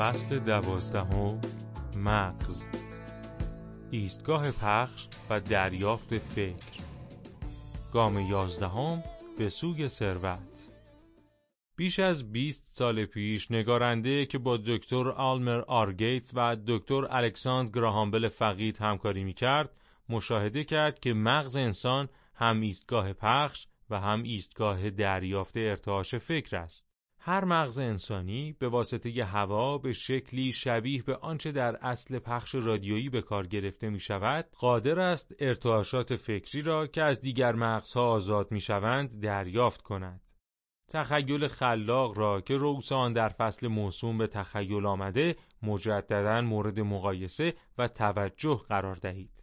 فصل دوازدهم مغز. ایستگاه پخش و دریافت فکر. گام یازدهم به سوی ثروت. بیش از 20 سال پیش نگارنده که با دکتر آلمر آرگیت و دکتر الکساندر گراهامبل فقید همکاری می‌کرد مشاهده کرد که مغز انسان هم ایستگاه پخش و هم ایستگاه دریافت ارتعاش فکر است. هر مغز انسانی به واسطه هوا به شکلی شبیه به آنچه در اصل پخش رادیویی به کار گرفته می شود، قادر است ارتعاشات فکری را که از دیگر مغزها آزاد می شوند دریافت کند. تخیل خلاق را که روسان در فصل موسوم به تخیل آمده مجددا مورد مقایسه و توجه قرار دهید.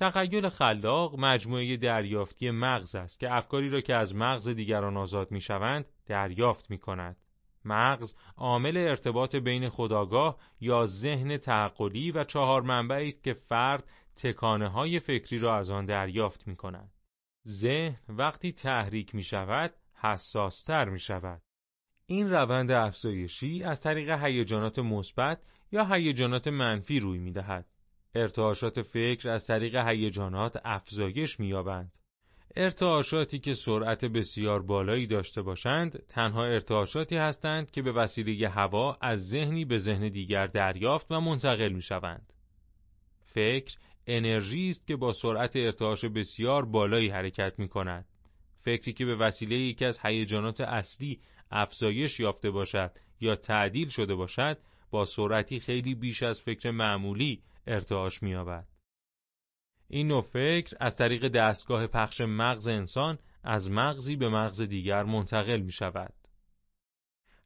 تخیل خلاق مجموعه دریافتی مغز است که افکاری را که از مغز دیگران آزاد می شوند دریافت می کند. مغز عامل ارتباط بین خداگاه یا ذهن تعقلی و چهار منبعی است که فرد تکانه های فکری را از آن دریافت می کند. ذهن وقتی تحریک می شود حساستر می شود. این روند افزایشی از طریق هیجانات مثبت یا هیجانات منفی روی می دهد. ارتعاشات فکر از طریق هیجانات افزایش می‌یابند. ارتعاشاتی که سرعت بسیار بالایی داشته باشند تنها ارتعاشاتی هستند که به وسیله هوا از ذهنی به ذهن دیگر دریافت و منتقل می شوند. فکر انرژی است که با سرعت ارتعاش بسیار بالایی حرکت می کند. فکری که به وسیله یکی از هیجانات اصلی افزایش یافته باشد یا تعدیل شده باشد با سرعتی خیلی بیش از فکر معمولی ارتعاش می‌یابد. این نوع فکر از طریق دستگاه پخش مغز انسان از مغزی به مغز دیگر منتقل می شود.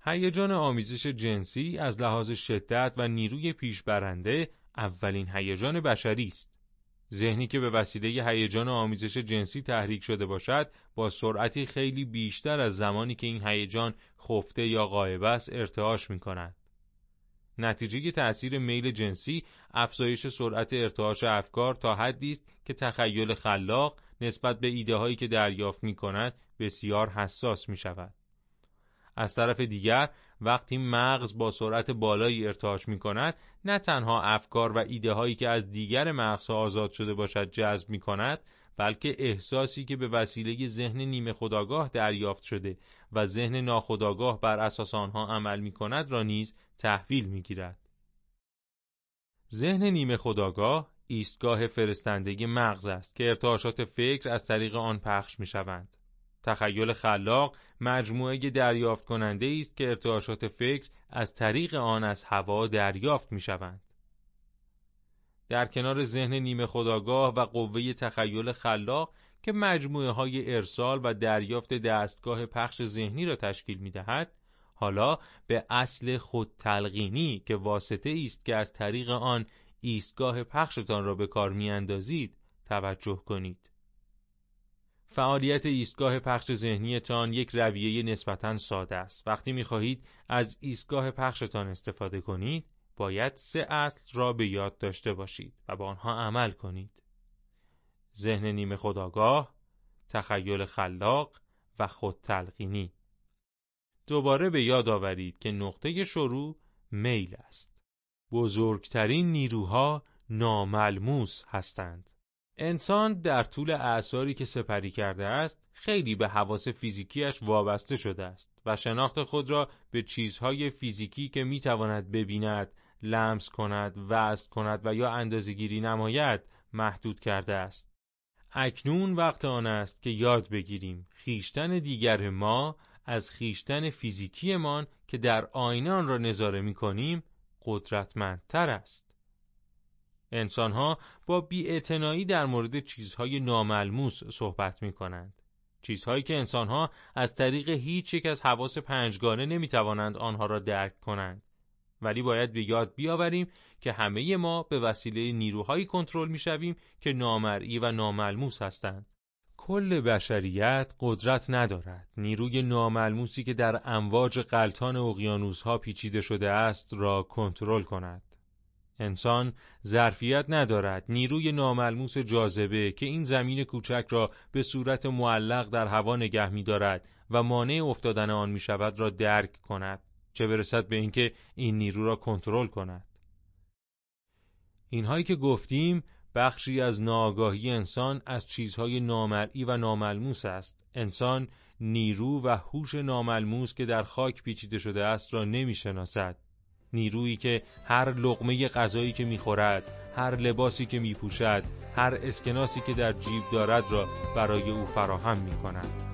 هیجان آمیزش جنسی از لحاظ شدت و نیروی پیشبرنده اولین هیجان بشری است. ذهنی که به وسیله هیجان آمیزش جنسی تحریک شده باشد با سرعتی خیلی بیشتر از زمانی که این هیجان خفته یا غایب است ارتعاش می کند. نتیجه تأثیر میل جنسی افزایش سرعت ارتعاش افکار تا حدی است که تخیل خلاق نسبت به ایده هایی که دریافت می کند بسیار حساس می شود. از طرف دیگر وقتی مغز با سرعت بالایی ارتعاش می کند نه تنها افکار و ایده هایی که از دیگر مغزها آزاد شده باشد جذب می کند بلکه احساسی که به وسیله ذهن نیمه خداگاه دریافت شده و ذهن ناخداگاه بر اساس آنها عمل می کند را نیز تحویل می گیرد. ذهن نیمه خداگاه ایستگاه فرستنده مغز است که ارتعاشات فکر از طریق آن پخش می شوند. تخیل خلاق مجموعه دریافت کننده است که ارتعاشات فکر از طریق آن از هوا دریافت می شوند. در کنار ذهن نیمه خداگاه و قوه تخیل خلاق که مجموعه های ارسال و دریافت دستگاه پخش ذهنی را تشکیل می دهد، حالا به اصل خود تلقینی که واسطه است که از طریق آن ایستگاه پخشتان را به کار می اندازید توجه کنید. فعالیت ایستگاه پخش ذهنیتان یک رویه نسبتاً ساده است. وقتی می خواهید از ایستگاه پخشتان استفاده کنید، باید سه اصل را به یاد داشته باشید و با آنها عمل کنید. ذهن نیمه خداگاه، تخیل خلاق و خود تلقینی. دوباره به یاد آورید که نقطه شروع میل است. بزرگترین نیروها ناملموس هستند. انسان در طول اعثاری که سپری کرده است خیلی به حواس فیزیکیش وابسته شده است و شناخت خود را به چیزهای فیزیکی که می‌تواند ببیند، لمس کند، وزن کند و یا اندازهگیری نماید محدود کرده است. اکنون وقت آن است که یاد بگیریم خیشتن دیگر ما از خیشتن فیزیکیمان که در آینان را نظاره می کنیم قدرتمندتر است. انسانها با بیاعتنایی در مورد چیزهای ناملموس صحبت می کنند. چیزهایی که انسانها از طریق هیچ یک از حواس پنجگانه نمی توانند آنها را درک کنند. ولی باید به یاد بیاوریم که همه ما به وسیله نیروهایی کنترل می شویم که نامرئی و ناملموس هستند. کل بشریت قدرت ندارد. نیروی ناملموسی که در امواج غلطان اقیانوسها پیچیده شده است را کنترل کند. انسان ظرفیت ندارد. نیروی ناملموس جاذبه که این زمین کوچک را به صورت معلق در هوا نگه می دارد و مانع افتادن آن می شود را درک کند. چه برسد به اینکه این نیرو را کنترل کند. اینهایی که گفتیم بخشی از ناآگاهی انسان از چیزهای نامرئی و ناملموس است. انسان نیرو و هوش ناملموس که در خاک پیچیده شده است را نمی‌شناسد. نیرویی که هر لقمه غذایی که می‌خورد هر لباسی که میپوشد هر اسکناسی که در جیب دارد را برای او فراهم می‌کند.